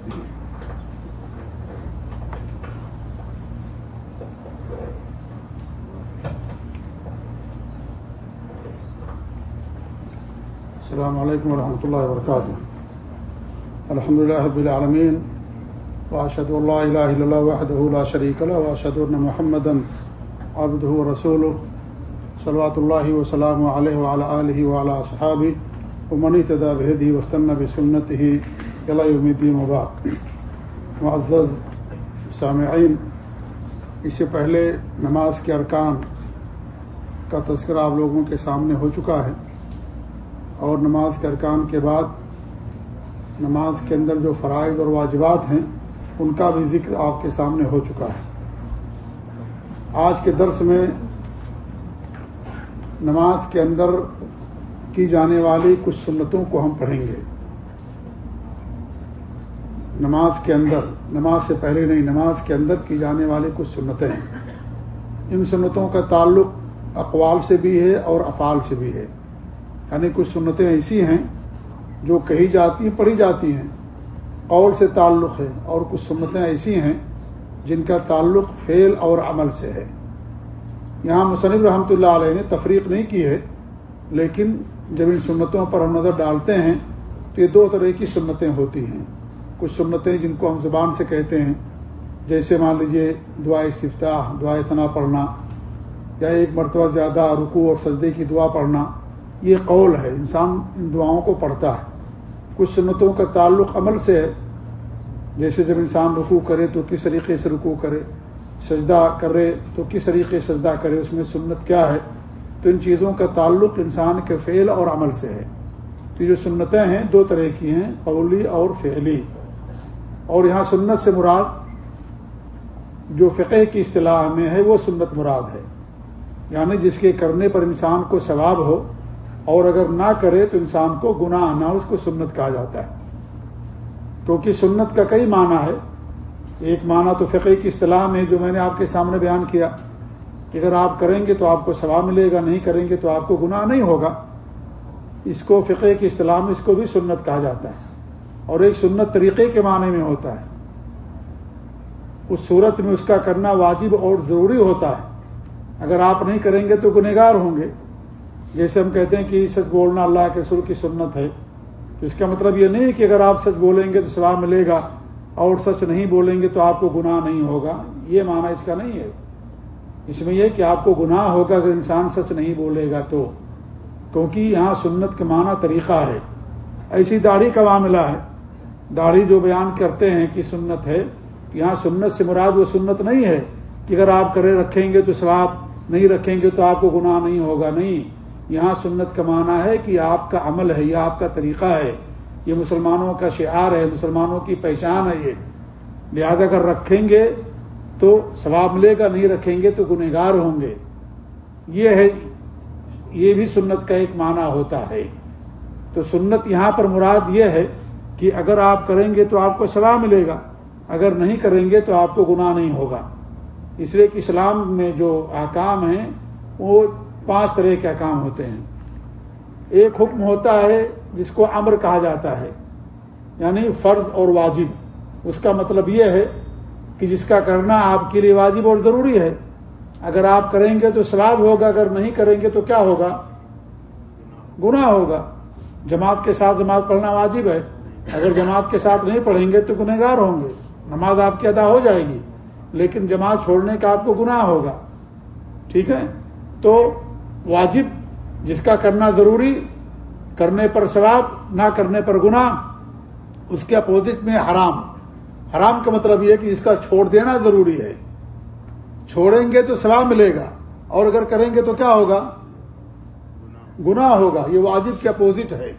السلام علیکم ورحمۃ اللہ وبرکاتہ الحمد لله رب العالمين واشهد ان لا اله الا الله وحده لا شريك له واشهد ان محمدا عبده ورسوله، صلوات الله وسلامه عليه وعلى اله وعلى اصحابه ومن اهتدى بهديه واستنى بسنته الى يوم معزز سامعین، اس سے پہلے نماز کے ارکان کا تذکرہ آپ لوگوں کے سامنے ہو چکا ہے اور نماز کے ارکان کے بعد نماز کے اندر جو فرائض اور واجبات ہیں، ان کا بھی ذکر آپ کے سامنے ہو چکا ہے۔ آج کے درس میں نماز کے اندر کی جانے والی کچھ سنتوں کو ہم پڑھیں گے۔ نماز کے اندر، نماز سے پہلے نہیں، نماز کے اندر کی جانے والی کچھ سنتیں ہیں۔ ان سنتوں کا تعلق اقوال سے بھی ہے اور افعال سے بھی ہے۔ یعنی کچھ سنتیں ایسی ہیں جو کہی جاتی ہیں پڑھی جاتی ہیں، قول سے تعلق ہے اور کچھ سنتیں ایسی ہیں جن کا تعلق فعل اور عمل سے ہے۔ یہاں مصنف رحمۃ اللہ علیہ نے تفریق نہیں کی ہے، لیکن جب ان سنتوں پر ہم نظر ڈالتے ہیں تو یہ دو طرح کی سنتیں ہوتی ہیں۔ کچھ سنتیں جن کو ہم زبان سے کہتے ہیں۔ جیسے مان لیجیے دعائے صفتاح دعائے تنا پڑھنا، یا ایک مرتبہ زیادہ رکوع اور سجدے کی دعا پڑھنا۔ یہ قول ہے، انسان ان دعاؤں کو پڑھتا ہے۔ کچھ سنتوں کا تعلق عمل سے ہے۔ جیسے جب انسان رکوع کرے تو کس طریقے سے رکوع کرے، سجدہ کرے تو کس طریقے سے سجدہ کرے، اس میں سنت کیا ہے؟ تو ان چیزوں کا تعلق انسان کے فعل اور عمل سے ہے۔ تو جو سنتیں ہیں دو طرح کی ہیں، قولی اور فعلی۔ اور یہاں سنت سے مراد جو فقہ کی اصطلاح میں ہے، وہ سنت مراد ہے۔ یعنی جس کے کرنے پر انسان کو ثواب ہو، اور اگر نہ کرے تو انسان کو گناہ نہ اس کو سنت کہا جاتا ہے۔ کیونکہ سنت کا کئی معنی ہے۔ ایک معنی تو فقہ کی اصطلاح میں جو میں نے آپ کے سامنے بیان کیا۔ کہ اگر آپ کریں گے تو آپ کو ثواب ملے گا، نہیں کریں گے تو آپ کو گناہ نہیں ہوگا۔ اس کو فقہ کی اصطلاح میں اس کو بھی سنت کہا جاتا ہے۔ اور ایک سنت طریقے کے معنی میں ہوتا ہے۔ اس صورت میں اس کا کرنا واجب اور ضروری ہوتا ہے۔ اگر آپ نہیں کریں گے تو گنہگار ہوں گے۔ جیسے ہم کہتے ہیں کہ سچ بولنا اللہ کے سر کی سنت ہے۔ تو اس کا مطلب یہ نہیں کہ اگر آپ سچ بولیں گے تو ثواب ملے گا اور سچ نہیں بولیں گے تو آپ کو گناہ نہیں ہوگا۔ یہ معنی اس کا نہیں ہے۔ اس میں یہ کہ آپ کو گناہ ہوگا اگر انسان سچ نہیں بولے گا تو۔ کیونکہ یہاں سنت کا معنی طریقہ ہے۔ ایسی داڑھی کا معاملہ ہے۔ داڑھی جو بیان کرتے ہیں کہ سنت ہے، یہاں سنت سے مراد وہ سنت نہیں ہے کہ اگر آپ کرے رکھیں گے تو ثواب نہیں رکھیں گے تو آپ کو گناہ نہیں ہوگا، نہیں۔ یہاں سنت کا معنی ہے کہ آپ کا عمل ہے، یہ آپ کا طریقہ ہے۔ یہ مسلمانوں کا شعار ہے، مسلمانوں کی پہچان ہے یہ۔ لہذا اگر رکھیں گے تو ثواب ملے گا، نہیں رکھیں گے تو گنہگار ہوں گے۔ یہ ہے، یہ بھی سنت کا ایک معنی ہوتا ہے۔ تو سنت یہاں پر مراد یہ ہے کہ اگر آپ کریں گے تو آپ کو ثواب ملے گا، اگر نہیں کریں گے تو آپ کو گناہ نہیں ہوگا۔ اس لیے کہ اسلام میں جو احکام ہیں، وہ پانچ طرح کے کام ہوتے ہیں۔ ایک حکم ہوتا ہے، جس کو امر کہا جاتا ہے یعنی فرض اور واجب۔ اس کا مطلب یہ ہے کہ جس کا کرنا آپ کے لیے واجب اور ضروری ہے۔ اگر آپ کریں گے تو ثواب ہوگا، اگر نہیں کریں گے تو کیا ہوگا؟ گناہ ہوگا۔ جماعت کے ساتھ نماز پڑھنا واجب ہے۔ اگر جماعت کے ساتھ نہیں پڑھیں گے تو گنہگار ہوں گے۔ نماز آپ کی ادا ہو جائے گی، لیکن جماعت چھوڑنے کا آپ کو گناہ ہوگا۔ ٹھیک ہے؟ تو واجب جس کا کرنا ضروری، کرنے پر ثواب، نہ کرنے پر گناہ، اس کے اپوزٹ میں حرام۔ حرام کا مطلب یہ کہ اس کا چھوڑ دینا ضروری ہے۔ چھوڑیں گے تو ثواب ملے گا، اور اگر کریں گے تو کیا ہوگا؟ گناہ ہوگا۔ یہ واجب کے اپوزٹ ہے۔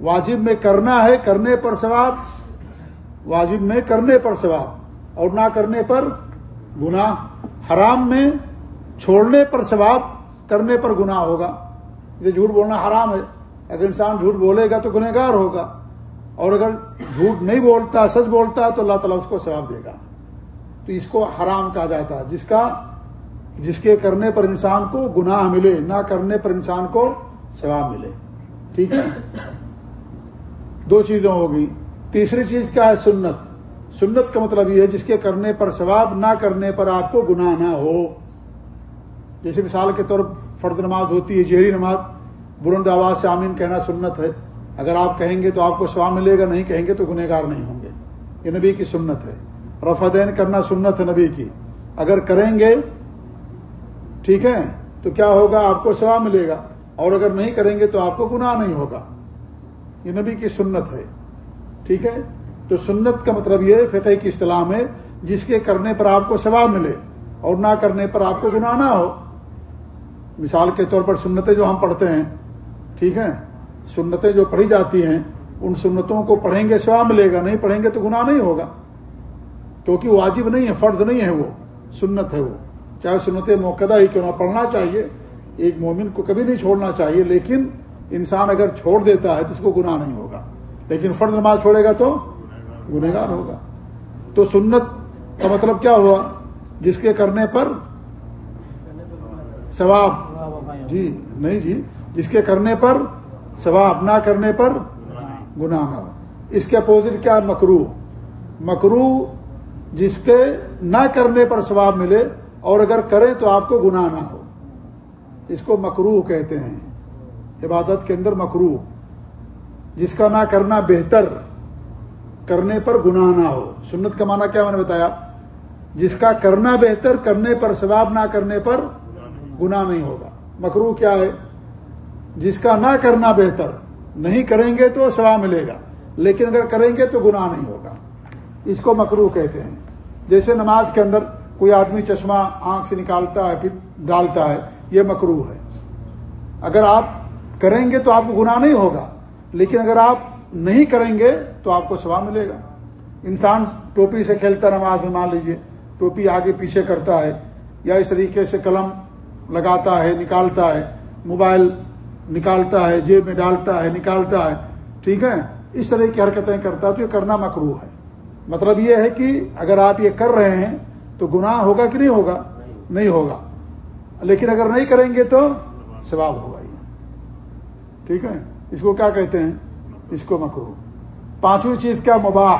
واجب میں کرنا ہے، کرنے پر ثواب، واجب میں کرنے پر ثواب، اور نہ کرنے پر گناہ۔ حرام میں چھوڑنے پر ثواب، کرنے پر گناہ ہوگا۔ یہ جھوٹ بولنا حرام ہے۔ اگر انسان جھوٹ بولے گا تو گنہ گار ہوگا۔ اور اگر جھوٹ نہیں بولتا، سچ بولتا، تو اللہ تعالیٰ اس کو ثواب دے گا۔ تو اس کو حرام کہا جاتا ہے، جس کا، جس کے کرنے پر انسان کو گناہ ملے، نہ کرنے پر انسان کو ثواب ملے۔ ٹھیک ہے؟ دو چیزیں ہوگی۔ تیسری چیز کیا ہے؟ سنت۔ سنت کا مطلب یہ ہے، جس کے کرنے پر ثواب نہ کرنے پر آپ کو گناہ نہ ہو۔ جیسے مثال کے طور فرد نماز ہوتی ہے، جہری نماز، بلند آواز سے آمین کہنا سنت ہے۔ اگر آپ کہیں گے تو آپ کو ثواب ملے گا، نہیں کہیں گے تو گنہ گار نہیں ہوں گے۔ یہ نبی کی سنت ہے۔ رفعدین کرنا سنت ہے نبی کی۔ اگر کریں گے، ٹھیک ہے، تو کیا ہوگا؟ آپ کو ثواب ملے گا۔ اور اگر نہیں کریں گے تو آپ کو گناہ نہیں ہوگا۔ یہ نبی کی سنت ہے۔ ٹھیک ہے؟ تو سنت کا مطلب یہ فقہ کی اصطلاح میں جس کے کرنے پر آپ کو ثواب ملے اور نہ کرنے پر آپ کو گناہ نہ ہو۔ مثال کے طور پر سنتیں جو ہم پڑھتے ہیں، ٹھیک ہے؟ سنتیں جو پڑھی جاتی ہیں، ان سنتوں کو پڑھیں گے ثواب ملے گا، نہیں پڑھیں گے تو گناہ نہیں ہوگا۔ کیونکہ واجب نہیں ہے، فرض نہیں ہے وہ، سنت ہے وہ۔ چاہے سنت موقع ہی کیوں نہ پڑھنا چاہیے، ایک مومن کو کبھی نہیں چھوڑنا چاہیے، لیکن انسان اگر چھوڑ دیتا ہے تو اس کو گناہ نہیں ہوگا۔ لیکن فرض نماز چھوڑے گا تو گنہگار ہوگا۔ تو سنت کا مطلب کیا ہوا؟ جس کے کرنے پر ثواب۔ جی نہیں جی جس کے کرنے پر ثواب، نہ کرنے پر گناہ نہ ہو۔ اس کے اپوزٹ کیا؟ مکرو مکرو جس کے نہ کرنے پر ثواب ملے اور اگر کریں تو آپ کو گناہ نہ ہو۔ اس کو مکرو کہتے ہیں۔ عبادت کے اندر مکرو جس کا نہ کرنا بہتر، کرنے پر گناہ نہ ہو۔ سنت کا معنی کیا میں نے بتایا؟ جس کا کرنا بہتر، کرنے پر ثواب نہ کرنے پر گناہ نہیں ہوگا۔ مکرو کیا ہے؟ جس کا نہ کرنا بہتر، نہیں کریں گے تو ثواب ملے گا، لیکن اگر کریں گے تو گناہ نہیں ہوگا۔ اس کو مکرو کہتے ہیں۔ جیسے نماز کے اندر کوئی آدمی چشمہ آنکھ سے نکالتا ہے، پھر ڈالتا ہے، یہ مکرو ہے۔ اگر آپ کریں گے تو آپ کو گناہ نہیں ہوگا، لیکن اگر آپ نہیں کریں گے تو آپ کو ثواب ملے گا۔ انسان ٹوپی سے کھیلتا نماز میں، مان لیجیے ٹوپی آگے پیچھے کرتا ہے، یا اس طریقے سے قلم لگاتا ہے، نکالتا ہے، موبائل نکالتا ہے، جیب میں ڈالتا ہے، نکالتا ہے، ٹھیک ہے؟ اس طرح کی حرکتیں کرتا ہے تو یہ کرنا مکرو ہے۔ مطلب یہ ہے کہ اگر آپ یہ کر رہے ہیں تو گناہ ہوگا کہ نہیں ہوگا؟ نہیں ہوگا۔ لیکن اگر نہیں کریں گے تو ثواب ہوگا۔ ٹھیک ہے؟ اس کو کیا کہتے ہیں؟ اس کو مکرو۔ پانچویں چیز کیا؟ مباح۔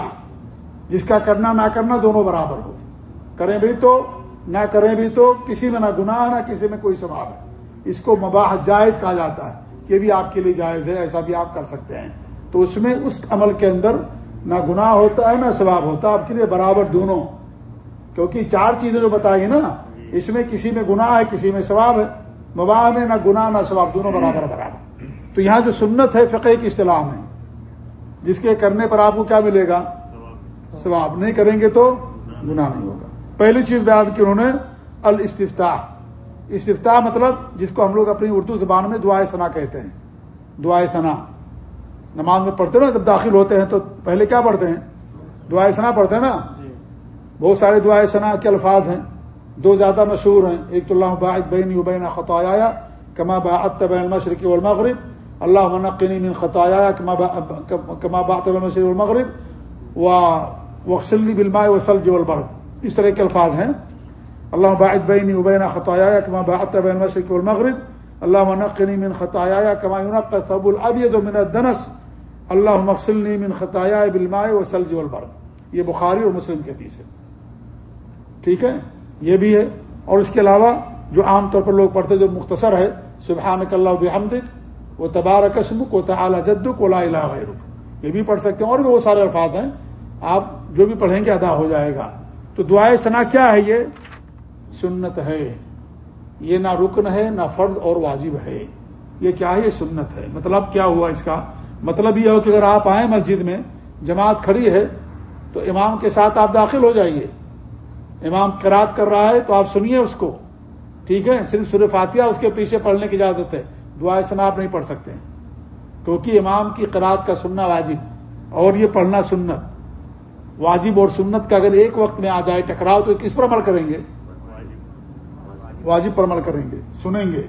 جس کا کرنا، نہ کرنا دونوں برابر ہو۔ کریں بھی تو، نہ کریں بھی تو، کسی میں نہ گناہ، نہ کسی میں کوئی ثواب ہے۔ اس کو مباح جائز کہا جاتا ہے۔ یہ بھی آپ کے لیے جائز ہے، ایسا بھی آپ کر سکتے ہیں۔ تو اس میں اس عمل کے اندر نہ گناہ ہوتا ہے، نہ ثواب ہوتا ہے۔ آپ کے لیے برابر دونوں۔ کیونکہ چار چیزیں جو بتائی نا، اس میں کسی میں گناہ ہے، کسی میں ثواب ہے۔ مباح میں نہ گناہ، نہ ثواب، دونوں برابر برابر۔ تو یہاں جو سنت ہے فقہ کی اصطلاح میں، جس کے کرنے پر آپ کو کیا ملے گا؟ ثواب۔ نہیں کریں گے تو گناہ نہیں ہوگا۔ پہلی چیز بیان کی انہوں نے، الاستفتاح۔ استفتاح مطلب جس کو ہم لوگ اپنی اردو زبان میں دعائے ثنا کہتے ہیں۔ دعائے ثنا۔ نماز میں پڑھتے نا، جب داخل ہوتے ہیں تو پہلے کیا پڑھتے ہیں؟ دعائے ثنا پڑھتے ہیں نا؟ بہت سارے دعائے ثنا کے الفاظ ہیں۔ دو زیادہ مشہور ہیں۔ ایک تو اللہ باعد بین ابین خطایا کما باعت بین المشرق والمغرب اللہ منقنی من خطایا کما بات المشرق والمغرب و وخسلی بالماء وسلج والبرد. اس طرح کے الفاظ ہیں. اللہ باعد بین ابین خطایا کما بات بین المشرق والمغرب. اللہ منقنی من خطایا کما ينقى الثوب الابيض من الدنس. اللہ مغسلنی من خطایا بالماء وسلج والبرد. یہ بخاری اور مسلم کی حدیث ہے. ٹھیک ہے؟ یہ بھی ہے. اور اس کے علاوہ جو عام طور پر لوگ پڑھتے جو مختصر ہے، سبحانک اللہ بحمدک وہ تبار قسم کو تعلیٰ جد کو لا الہ غیرک۔ یہ بھی پڑھ سکتے ہیں اور بھی وہ سارے الفاظ ہیں۔ آپ جو بھی پڑھیں گے ادا ہو جائے گا۔ تو دعائے ثنا کیا ہے یہ؟ سنت ہے۔ یہ نہ رکن ہے، نہ فرد اور واجب ہے۔ یہ کیا ہے؟ یہ سنت ہے۔ مطلب کیا ہوا اس کا؟ مطلب یہ ہو کہ اگر آپ آئیں مسجد میں، جماعت کھڑی ہے، تو امام کے ساتھ آپ داخل ہو جائیے۔ امام کرات کر رہا ہے تو آپ سنیے اس کو۔ ٹھیک ہے؟ صرف سر فاتحہ اس کے پیچھے پڑھنے کی اجازت ہے۔ دعائے سنا آپ نہیں پڑھ سکتے کیونکہ امام کی قرآد کا سننا واجب، اور یہ پڑھنا سنت۔ واجب اور سنت کا اگر ایک وقت میں آ جائے ٹکراؤ تو کس پر عمل کریں گے؟ واجب پر عمل کریں گے، سنیں گے۔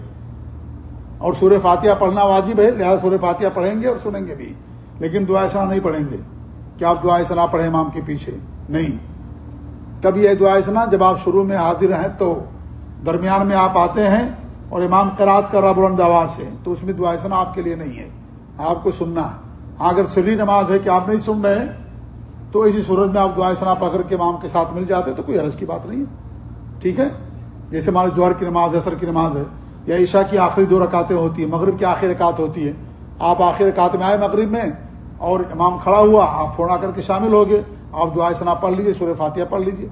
اور سورہ فاتحہ پڑھنا واجب ہے، لہٰذا سورہ فاتحہ پڑھیں گے اور سنیں گے بھی۔ لیکن دعائے سنا نہیں پڑھیں گے۔ کیا آپ دعائے سنا پڑھیں امام کے پیچھے؟ نہیں۔ کب یہ دعائے سنا جب آپ شروع میں حاضر ہیں تو درمیان میں آپ آتے ہیں اور امام قرات کر رہا بلند آواز سے تو اس میں دعا سنا، آپ کے لیے نہیں ہے۔ آپ کو سننا ہے۔ ہاں، اگر سری نماز ہے کہ آپ نہیں سن رہے تو اسی صورت میں آپ دعائیں سنا پڑھ کر کے امام کے ساتھ مل جاتے، تو کوئی حرض کی بات نہیں ہے۔ ٹھیک ہے؟ جیسے ہمارے دوار کی نماز ہے سر کی نماز ہے، یا عشاء کی آخری دو رکاتیں ہوتی ہیں، مغرب کی آخری رکعت ہوتی ہے۔ آپ آخر رکعت میں آئے مغرب میں اور امام کھڑا ہوا، آپ فون آ کر کے شامل ہو گئے، آپ دعائیں سنا پڑھ لیجیے سورہ فاتحہ پڑھ لیجیے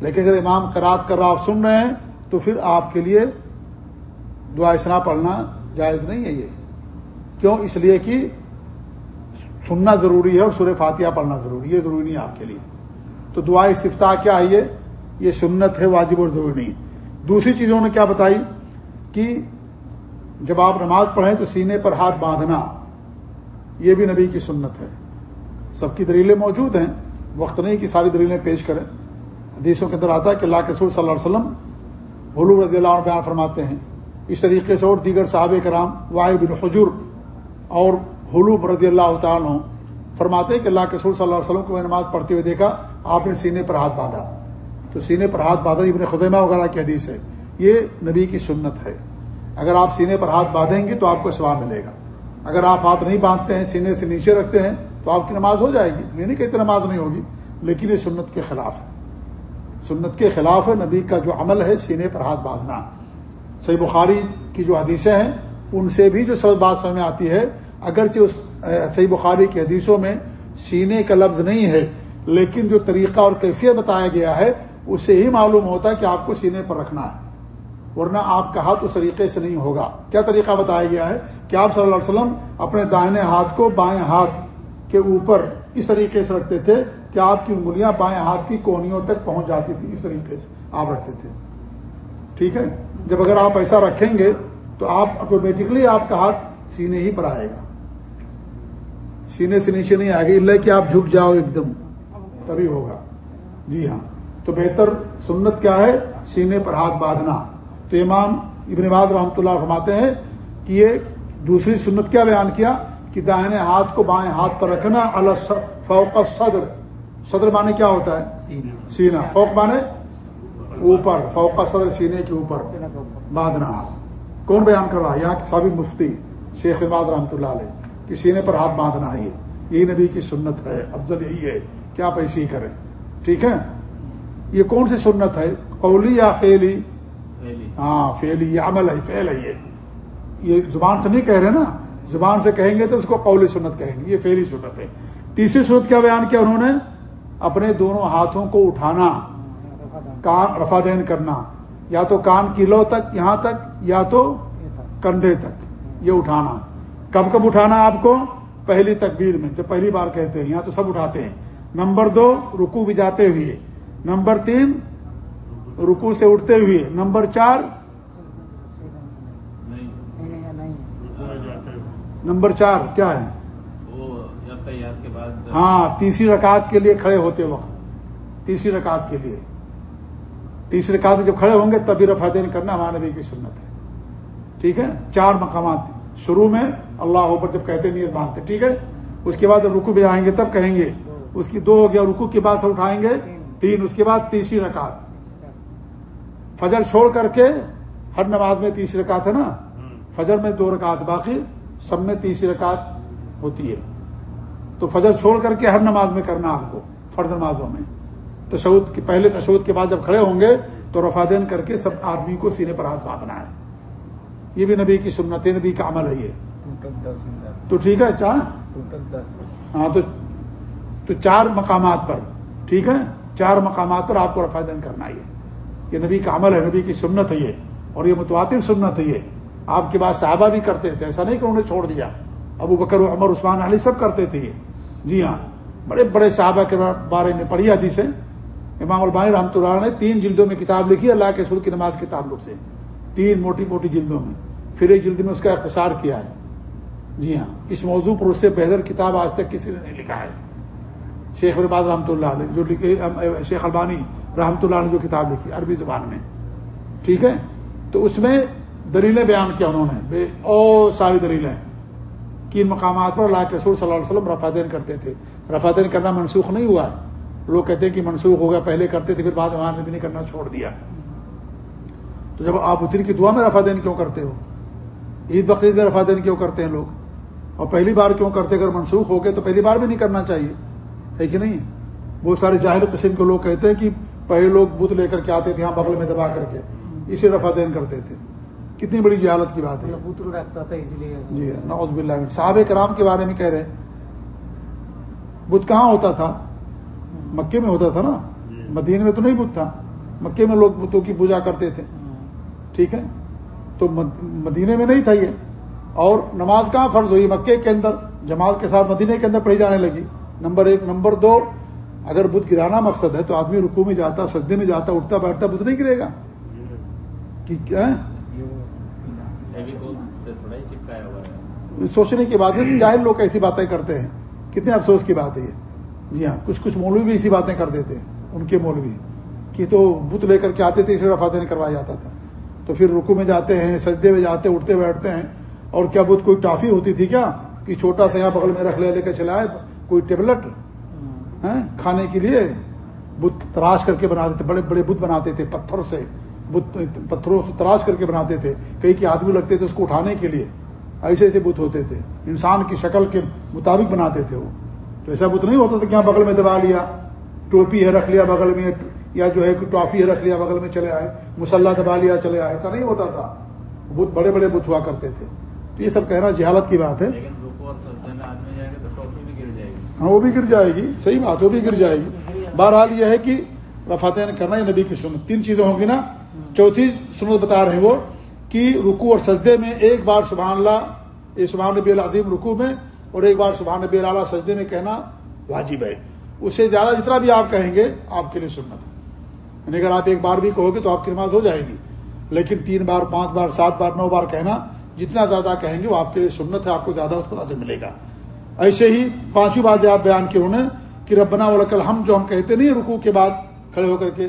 لیکن اگر امام کرات کر رہا آپ سن رہے ہیں، تو پھر آپ کے لیے دعا سنا پڑھنا جائز نہیں ہے یہ۔ کیوں؟ اس لیے کہ سننا ضروری ہے اور سورہ فاتحہ پڑھنا ضروری ہے، یہ ضروری نہیں آپ کے لیے۔ تو دعا استفتا کیا ہے؟ یہ سنت ہے، واجب اور ضروری نہیں۔ دوسری چیزوں نے کیا بتائی کہ جب آپ نماز پڑھیں تو سینے پر ہاتھ باندھنا، یہ بھی نبی کی سنت ہے۔ سب کی دلیلیں موجود ہیں۔ وقت نہیں کہ ساری دلیلیں پیش کریں۔ حدیثوں کے اندر آتا ہے کہ اللہ کے رسول صلی اللہ علیہ وسلم حلو رضی اللہ عنہ بیان فرماتے ہیں۔ اس طریقے سے اور دیگر صحابہ کرام واحد بن حجر اور حلوب رضی اللہ تعالیٰ فرماتے کہ اللہ کے رسول صلی اللہ علیہ وسلم کو میں نماز پڑھتے ہوئے دیکھا، آپ نے سینے پر ہاتھ باندھا۔ تو سینے پر ہاتھ باندھنا ابن خدمہ وغیرہ کی حدیث ہے۔ یہ نبی کی سنت ہے۔ اگر آپ سینے پر ہاتھ باندھیں گے تو آپ کو سواب ملے گا۔ اگر آپ ہاتھ نہیں باندھتے ہیں، سینے سے نیچے رکھتے ہیں تو آپ کی نماز ہو جائے گی۔ یہ نہیں کہ نماز نہیں ہوگی، لیکن یہ سنت کے خلاف ہے۔ سنت کے خلاف ہے نبی کا جو عمل ہے، سینے پر ہاتھ باندھنا۔ صحیح بخاری کی جو حدیثیں ہیں، ان سے بھی جو سب بات سمجھ میں آتی ہے، اگرچہ اس صحیح بخاری کی حدیثوں میں سینے کا لفظ نہیں ہے، لیکن جو طریقہ اور کیفیت بتایا گیا ہے، اس سے ہی معلوم ہوتا ہے کہ آپ کو سینے پر رکھنا ہے، ورنہ آپ کا ہاتھ اس طریقے سے نہیں ہوگا۔ کیا طریقہ بتایا گیا ہے کہ آپ صلی اللہ علیہ وسلم اپنے دائیں ہاتھ کو بائیں ہاتھ کے اوپر اس طریقے سے رکھتے تھے کہ آپ کی انگلیاں بائیں ہاتھ کی کونیوں تک پہنچ جاتی تھی اس طریقے سے آپ رکھتے تھے۔ ٹھیک ہے؟ جب اگر آپ ایسا رکھیں گے تو آپ آٹومیٹکلی آپ کا ہاتھ سینے ہی پر آئے گا۔ سینے سے نیچے نہیں آئے گا اللہ کہ آپ جھک جاؤ ایک دم تبھی ہوگا۔ جی ہاں۔ تو بہتر سنت کیا ہے؟ سینے پر ہاتھ باندھنا۔ تو امام ابن باز رحمۃ اللہ فرماتے ہیں کہ یہ دوسری سنت کیا بیان کیا؟ کہ دائنے ہاتھ کو بائیں ہاتھ پر رکھنا فوق صدر صدر مانے کیا ہوتا ہے؟ سینا فوق مانے اوپر فوق صدر سینے کے اوپر۔ باندھنا کون بیان کر رہا ہے؟ یہاں سابق مفتی شیخ نواز رحمۃ اللہ علیہ کہ سینے پر ہاتھ باندھنا ہے یہی نبی کی سنت ہے افضل یہی ہے۔ کہ آپ ایسے ہی کریں ٹھیک ہے؟ یہ کون سی سنت ہے؟ قولی یا فیلی ہاں فیلی یہ عمل ہے فیل ہے یہ۔ یہ زبان سے نہیں کہہ رہے نا؟ زبان سے کہیں گے تو اس کو قولی سنت کہیں گے یہ فیلی سنت ہے۔ تیسری سنت کیا بیان کیا انہوں نے؟ اپنے دونوں ہاتھوں کو اٹھانا رفا دین کرنا۔ یا تو کان کی لو تک یہاں تک یا تو کندھے تک۔ یہ اٹھانا۔ کب کب اٹھانا آپ کو؟ پہلی تکبیر میں جب پہلی بار کہتے ہیں یہاں تو سب اٹھاتے ہیں۔ نمبر دو رکو بھی جاتے ہوئے۔ نمبر تین رکو سے اٹھتے ہوئے۔ نمبر چار نمبر چار کیا ہے؟ ہاں تیسری رکعت کے لیے کھڑے ہوتے وقت۔ تیسری رکعت کے لیے۔ تیسری رکعت جب کھڑے ہوں گے تبھی رفا دین کرنا ہمارے نبی کی سنت ہے۔ ٹھیک ہے؟ چار مقامات شروع میں اللہ اوپر جب کہتے نیت باندھتے ٹھیک ہے؟ اس کے بعد جب رکو بھی آئیں گے تب کہیں گے، اس کی دو ہو گیا رکو کے بعد سے اٹھائیں گے، تین، اس کے بعد تیسری رکعت۔ فجر چھوڑ کر کے ہر نماز میں تیسری رکعت ہے نا؟ فجر میں دو رکعت باقی، سب میں تیسری رکعت ہوتی ہے۔ تو فجر چھوڑ کر کے ہر نماز میں کرنا آپ کو، فرض نمازوں میں۔ تشود پہلے تشود کے بعد جب کھڑے ہوں گے تو رفادین کر کے سب آدمی کو سینے پر ہاتھ باندھنا ہے۔ یہ بھی نبی کی سنت نبی کا عمل ہے یہ۔ تو ٹھیک ہے چار؟ ہاں تو چار مقامات پر۔ ٹھیک ہے؟ چار مقامات پر آپ کو رفادین کرنا ہے یہ۔ نبی کا عمل ہے نبی کی سنت ہے یہ۔ اور یہ متواتر سنت ہے یہ۔ آپ کے بعد صحابہ بھی کرتے تھے ایسا نہیں کہ انہوں نے چھوڑ دیا۔ ابو بکر و عمر عثمان علی سب کرتے تھے یہ۔ جی ہاں بڑے بڑے صحابہ کے بارے میں پڑھی حدیث امام البانی رحمۃ اللہ نے تین جلدوں میں کتاب لکھی، اللہ کے سر کی نماز کے تعلق سے۔ تین موٹی موٹی جلدوں میں۔ پھر ایک جلد میں اس کا اختصار کیا ہے۔ جی ہاں اس موضوع پر اس سے بہتر کتاب آج تک کسی نے نہیں لکھا ہے۔ شیخ الباد رحمۃ اللہ علیہ، جو لکھے شیخ البانی رحمۃ اللہ نے جو کتاب لکھی عربی زبان میں۔ ٹھیک ہے؟ تو اس میں دلیلیں بیان کیا انہوں نے۔ بے اور ساری دلیلیں۔ کن مقامات پر اللہ کے رسول صلی اللہ علیہ وسلم رفادین کرتے تھے۔ رفادین کرنا منسوخ نہیں ہوا ہے۔ لوگ کہتے ہیں کہ منسوخ ہو گیا پہلے کرتے تھے پھر بعد وہاں بھی نہیں کرنا چھوڑ دیا۔ تو جب آپ اتر کی دعا میں رفادین کیوں کرتے ہو؟ عید بقرعید میں رفادین کیوں کرتے ہیں لوگ؟ اور پہلی بار کیوں کرتے؟ اگر منسوخ ہو گئے تو پہلی بار بھی نہیں کرنا چاہیے۔ ہے کہ نہیں؟ بہت سارے جاہر قسم کے لوگ کہتے ہیں کہ پہلے لوگ بت لے کر کے آتے تھے یہاں بغل میں دبا کر کے۔ اسے رفا دین کرتے تھے۔ کتنی بڑی جہالت کی بات ہے۔ جی نوز بلّہ صحابہ کرام کے بارے میں کہہ رہے بت کہاں ہوتا تھا؟ مکے میں ہوتا تھا نا؟ مدینے میں تو نہیں بت تھا۔ مکے میں لوگ بتوں کی پوجا کرتے تھے۔ ٹھیک ہے؟ تو مدینے میں نہیں تھا یہ۔ اور نماز کہاں فرض ہوئی؟ مکے کے اندر۔ جماعت کے ساتھ مدینے کے اندر پڑھی جانے لگی۔ نمبر ایک، نمبر دو، اگر بدھ گرانا مقصد ہے تو آدمی رکو میں جاتا، سجدے میں جاتا، اٹھتا، بیٹھتا بدھ نہیں گرے گا؟ کہ کیا سوچنے کی بات ہے جاہر لوگ ایسی باتیں کرتے ہیں۔ کتنے افسوس کی بات ہے یہ۔ جی ہاں کچھ کچھ مولوی بھی ایسی باتیں کر دیتے ہیں ان کے مولوی۔ کہ تو بت لے کر کے آتے تھے اس رفا دین کروایا جاتا تھا۔ تو پھر رکو میں جاتے ہیں سجدے میں جاتے اٹھتے بیٹھتے ہیں۔ اور کیا بت کوئی ٹافی ہوتی تھی کیا؟ کہ چھوٹا سا یہاں بغل میں رکھ لے لے کے چلائے کوئی ٹیبلٹ؟ کھانے کے لیے بت تراش کر کے بناتے تھے بڑے بڑے بت بناتے تھے پتھر سے۔ بت پتھروں سے تراش کر کے بناتے تھے۔ کئی کے آدمی لگتے تھے اس کو اٹھانے کے لیے۔ ایسے ایسے بت ہوتے تھے۔ انسان کی شکل کے مطابق بناتے تھے وہ۔ تو ایسا بت نہیں ہوتا تھا کہ یہاں بغل میں دبا لیا ٹوپی ہے رکھ لیا بغل میں یا جو ہے ٹافی ہے رکھ لیا بغل میں چلے آئے مسلح دبا لیا چلے آئے ایسا نہیں ہوتا تھا۔ بت بڑے بڑے بت ہوا کرتے تھے۔ تو یہ سب کہنا جہالت کی بات ہے۔ ہاں وہ بھی گر جائے گی۔ صحیح بات وہ بھی گر جائے گی۔ بہرحال یہ ہے کہ رفاتین کرنا یہ نبی کی سنت۔ تین چیزیں ہوں گی نا۔ چوتھی سنت بتا رہے ہیں وہ کہ رکو اور سجدے میں ایک بار سبحان اللہ یہ سبحان نبی العظیم رکو میں اور ایک بار سبحان نبی اللہ سجدے میں کہنا واجب ہے۔ اس سے زیادہ جتنا بھی آپ کہیں گے، آپ کے لیے سنت ہے۔ یعنی اگر آپ ایک بار بھی کہو گے تو آپ کی نماز ہو جائے گی۔ لیکن تین بار، پانچ بار، سات بار، نو بار کہنا، جتنا زیادہ کہیں گے، وہ آپ کے لیے سنت ہے، آپ کو زیادہ اس پر اجر ملے گا۔ ایسے ہی پانچویں بات آپ بیان کی انہوں نے کہ ربنا ولکل ہم جو ہم کہتے نہیں رکو کے بعد کھڑے ہو کر کے،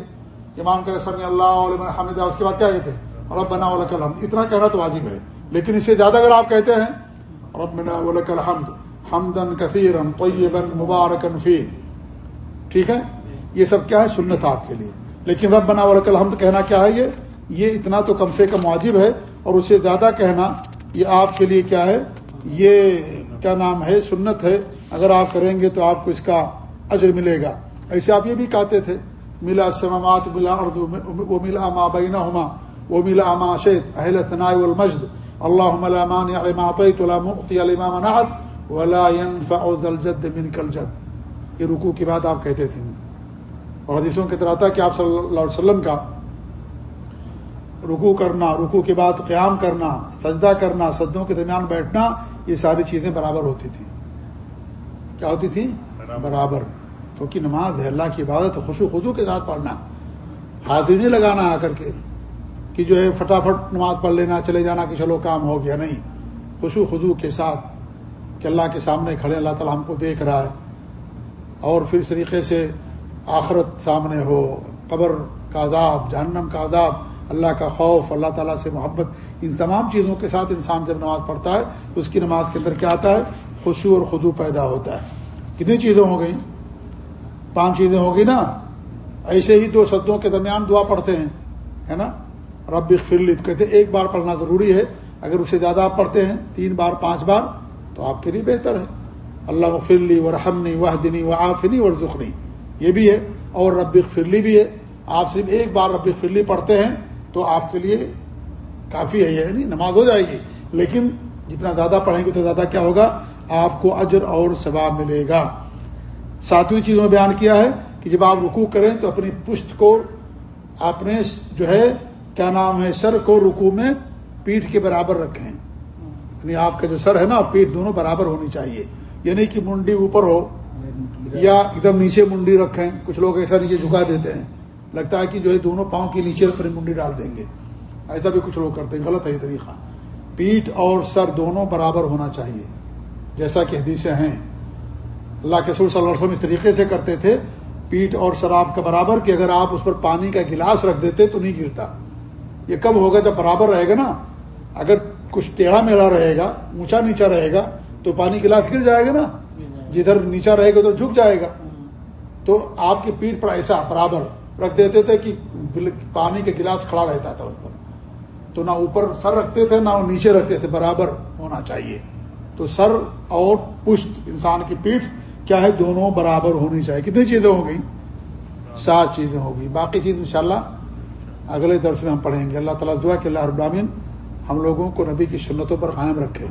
امام کہ سمی اللہ علیہ حمد اس کے بعد کیا کہتے ہیں؟ ربنا ولکل ہم اتنا کہنا تو واجب ہے۔ لیکن اس سے زیادہ اگر آپ کہتے ہیں ربنا ولکل حمد حمدن کثیرن طیبن مبارکن فی ٹھیک ہے؟ یہ سب کیا ہے؟ سنت آپ کے لیے. لیکن رب بنا ولکل کہنا کیا ہے؟ یہ یہ اتنا تو کم سے کم واجب ہے اور اسے زیادہ کہنا یہ آپ کے لیے کیا ہے؟ یہ کیا نام ہے؟ سنت ہے۔ اگر آپ کریں گے تو آپ کو اس کا اجر ملے گا۔ ایسے آپ یہ بھی کہتے تھے، ملا سمامات ملا اردو وہ ملا ما بینا ہما وہ ملا اما شیت اہل ثناء المجد اللہ ملامان علامہ نعت ولا ينفع ذا الجد منك الجد. یہ رکوع کی بات آپ کہتے تھے۔ اور حدیثوں کی طرح تھا کہ آپ صلی اللہ علیہ وسلم کا رکو کرنا رکو کے بعد قیام کرنا سجدہ کرنا سجدوں کے درمیان بیٹھنا یہ ساری چیزیں برابر ہوتی تھیں۔ کیا ہوتی تھیں؟ برابر۔ کیونکہ نماز ہے اللہ کی عبادت خوشو خدو کے ساتھ پڑھنا۔ حاضری نہیں لگانا آ کر کے۔ کہ جو ہے فٹافٹ نماز پڑھ لینا، چلے جانا کہ چلو کام ہو گیا، نہیں۔ خوشو خدو کے ساتھ کہ اللہ کے سامنے کھڑے اللہ تعالیٰ ہم کو دیکھ رہا ہے۔ اور پھر اس طریقے سے آخرت سامنے ہو، قبر کا عذاب، جہنم کا عذاب، اللہ کا خوف، اللہ تعالیٰ سے محبت، ان تمام چیزوں کے ساتھ انسان جب نماز پڑھتا ہے تو اس کی نماز کے اندر کیا آتا ہے؟ خوشو اور خدو پیدا ہوتا ہے۔ کتنی چیزیں ہو گئیں؟ پانچ چیزیں ہو گئی نا۔ ایسے ہی دو سدوں کے درمیان دعا پڑھتے ہیں، ہے نا؟ رب فرلی کہتے ایک بار پڑھنا ضروری ہے، اگر اسے زیادہ آپ پڑھتے ہیں، تین بار، پانچ بار، تو آپ کے لیے بہتر ہے۔ اللہ فرلی و رحمنی واہ دنی و اور یہ بھی ہے، اور رب فرلی بھی ہے۔ آپ صرف ایک بار رب فرلی پڑھتے ہیں، تو آپ کے لیے کافی ہے یہ نہیں نماز ہو جائے گی۔ لیکن جتنا زیادہ پڑھیں گے تو زیادہ کیا ہوگا؟ آپ کو اجر اور ثواب ملے گا۔ ساتویں چیزوں نے بیان کیا ہے کہ جب آپ رکو کریں، تو اپنی پشت کو اپنے جو ہے کیا نام ہے، سر کو رکو میں پیٹھ کے برابر رکھیں۔ یعنی آپ کا جو سر ہے نا، پیٹھ دونوں برابر ہونی چاہیے۔ یعنی کہ منڈی اوپر ہو یا ایک دم نیچے منڈی رکھیں۔ کچھ لوگ ایسا نیچے جھکا دیتے ہیں۔ لگتا ہے کہ جو ہے دونوں پاؤں کے نیچے اپنی منڈی ڈال دیں گے۔ ایسا بھی کچھ لوگ کرتے ہیں۔ غلط ہے یہ طریقہ۔ پیٹ اور سر دونوں برابر ہونا چاہیے۔ جیسا کہ حدیثیں ہیں۔ اللہ کے سور صلی اللہ علیہ وسلم اس طریقے سے کرتے تھے۔ پیٹ اور سر آپ کا برابر کہ اگر آپ اس پر پانی کا گلاس رکھ دیتے تو نہیں گرتا۔ یہ کب ہوگا جب برابر رہے گا نا؟ اگر کچھ ٹیڑھا میڑا رہے گا، اونچا نیچا رہے گا، تو پانی گلاس گر جائے گا نا؟ جدھر نیچا رہے گا، ادھر جھک جائے گا۔ تو آپ کی پیٹ پر ایسا برابر رکھ دیتے تھے کہ پانی کے گلاس کھڑا رہتا تھا اس پر۔ تو نہ اوپر سر رکھتے تھے، نہ نیچے رکھتے تھے، برابر ہونا چاہیے۔ تو سر اور پشت انسان کی پیٹھ کیا ہے؟ دونوں برابر ہونی چاہیے۔ کتنی چیزیں ہو گئی سات چیزیں ہوگی باقی چیز انشاءاللہ اگلے درس میں ہم پڑھیں گے۔ اللہ تعالیٰ دعا کہ اللہ ابراہین ہم لوگوں کو نبی کی سنتوں پر قائم رکھے۔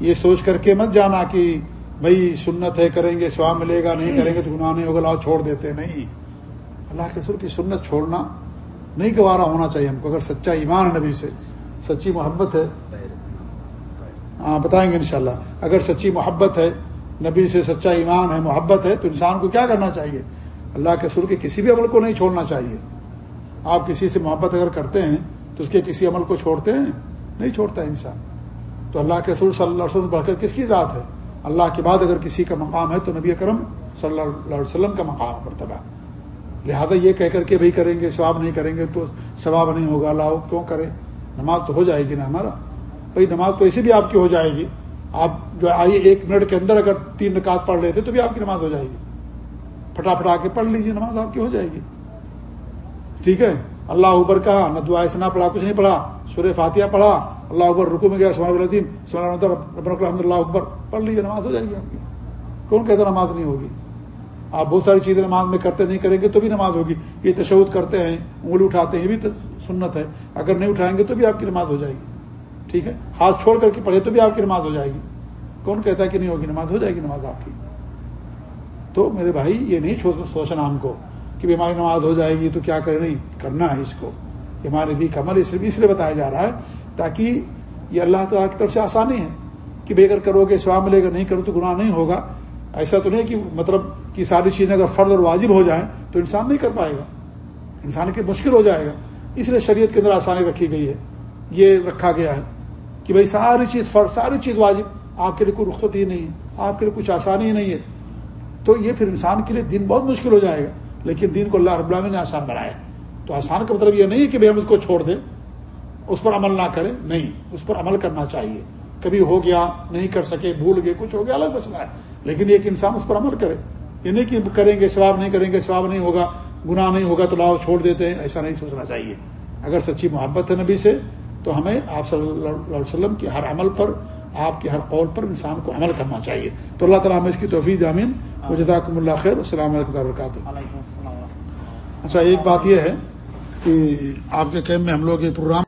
یہ سوچ کر کے مت جانا کہ بھائی سنت ہے، کریں گے سوا ملے گا، نہیں کریں گے تو گناہ نہیں ہوگا، لاؤ چھوڑ دیتے نہیں۔ اللہ کے سر کی سنت چھوڑنا نہیں گوارا ہونا چاہیے ہم کو۔ اگر سچا ایمان ہے نبی سے، سچی محبت ہے۔ ہاں بتائیں گے انشاءاللہ۔ اگر سچی محبت ہے، نبی سے سچا ایمان ہے، محبت ہے، تو انسان کو کیا کرنا چاہیے؟ اللہ کے سر کے کسی بھی عمل کو نہیں چھوڑنا چاہیے۔ آپ کسی سے محبت اگر کرتے ہیں تو اس کے کسی عمل کو چھوڑتے ہیں؟ نہیں چھوڑتا ہے انسان۔ تو اللہ کے رسول صلی اللہ علیہ وسلم بڑھ کر کس کی ذات ہے؟ اللہ کے بعد اگر کسی کا مقام ہے تو نبی اکرم صلی اللہ علیہ وسلم کا مقام مرتبہ۔ لہذا یہ کہہ کر کے بھائی کریں گے، ثواب نہیں کریں گے تو ثواب نہیں ہوگا۔ اللہ کیوں کرے؟ نماز تو ہو جائے گی نا ہمارا۔ بھائی نماز تو ایسے بھی آپ کی ہو جائے گی۔ آپ جو آئیے ایک منٹ کے اندر اگر تین نکات پڑھ لیتے تو بھی آپ کی نماز ہو جائے گی۔ پھٹا پھٹا کے پڑھ لیجیے نماز آپ کی ہو جائے گی۔ ٹھیک ہے؟ اللہ اوبر کہا نہ دعا سنا پڑھا، کچھ نہیں پڑھا۔ سورہ فاتحہ پڑھا۔ اللہ اکبر رکو میں گیا سمان الدیم الحمد اللہ اکبر۔ پڑھ لیجیے نماز ہو جائے گی آپ کی۔ کون کہتا نماز نہیں ہوگی؟ آپ بہت ساری چیزیں نماز میں کرتے نہیں کریں گے تو بھی نماز ہوگی۔ یہ تشود کرتے ہیں، انگلی اٹھاتے ہیں، یہ بھی سنت ہے۔ اگر نہیں اٹھائیں گے تو بھی آپ کی نماز ہو جائے گی۔ ٹھیک ہے؟ ہاتھ چھوڑ کر کے پڑھے تو بھی آپ کی نماز ہو جائے گی۔ کون کہتا ہے کہ نہیں ہوگی؟ نماز ہو جائے گی، نماز آپ کی۔ تو میرے بھائی، یہ نہیں سوچنا ہم کو۔ کہ بیماری نماز ہو جائے گی تو کیا کرے نہیں، کرنا ہے اس کو۔ ہمارے بھی کمل اس لیے اس لیے بتایا جا رہا ہے تاکہ یہ اللہ تعالیٰ کی طرف سے آسانی ہے کہ بے اگر کرو گے سواب ملے گا، نہیں کرو تو گناہ نہیں ہوگا۔ ایسا تو نہیں کہ مطلب کہ ساری چیزیں اگر فرض اور واجب ہو جائیں تو انسان نہیں کر پائے گا۔ انسان کی مشکل ہو جائے گا۔ اس لیے شریعت کے اندر آسانی رکھی گئی ہے۔ یہ رکھا گیا ہے کہ بھائی ساری چیز فرض، ساری چیز واجب۔ آپ کے لیے کوئی رخصت ہی نہیں ہے، آپ کے لیے کچھ آسانی ہی نہیں ہے۔ تو یہ پھر انسان کے لیے دن بہت مشکل ہو جائے گا۔ لیکن دین کو اللہ رب العالمین نے آسان بنایا تو آسان کا مطلب یہ نہیں ہے کہ بھائی ہم اس کو چھوڑ دیں۔ اس پر عمل نہ کریں۔ نہیں، اس پر عمل کرنا چاہیے۔ کبھی ہو گیا، نہیں کر سکے، بھول گئے، کچھ ہو گیا، الگ مسئلہ ہے۔ لیکن ایک انسان اس پر عمل کرے۔ یہ نہیں کہ کریں گے، ثواب نہیں کریں گے، ثواب نہیں ہوگا، گناہ نہیں ہوگا تو لاؤ، چھوڑ دیتے ہیں۔ ایسا نہیں سوچنا چاہیے۔ اگر سچی محبت ہے نبی سے، تو ہمیں آپ صلی اللہ علیہ وسلم کی ہر عمل پر آپ کے ہر قول پر انسان کو عمل کرنا چاہیے۔ تو اللہ تعالیٰ ہمیں اس کی توفیق امین و جزاکم اللہ خیر۔ السلام علیکم وبرکاتہ۔ اچھا ایک بات یہ ہے کہ آپ کے کیمپ میں ہم لوگ یہ پروگرام